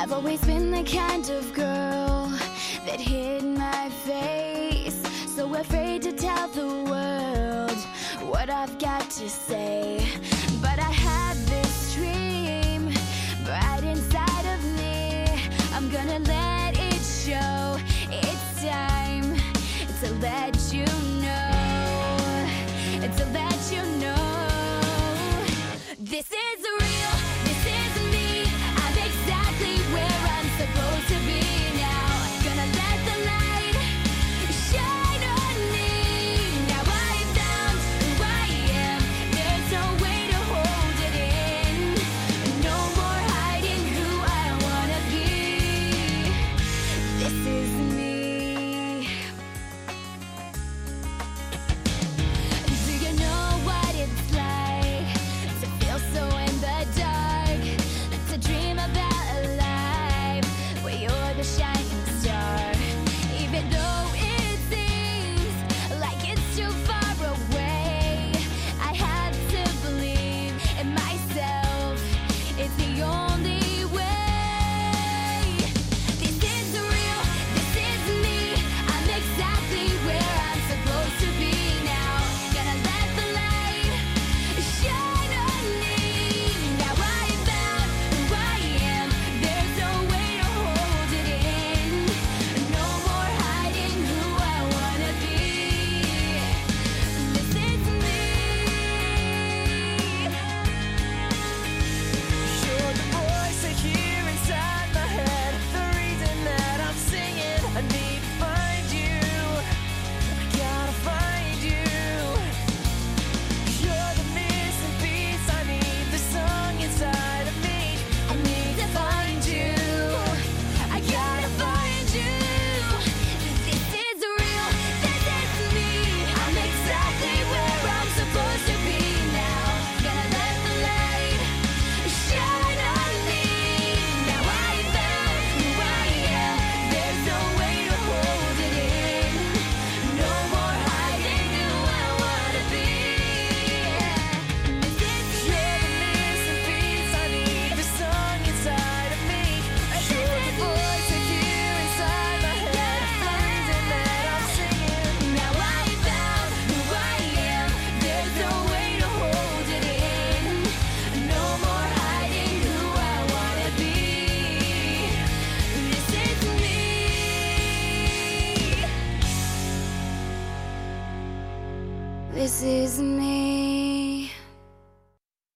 I've always been the kind of girl that hid my face. So afraid to tell the world what I've got to say. This is me.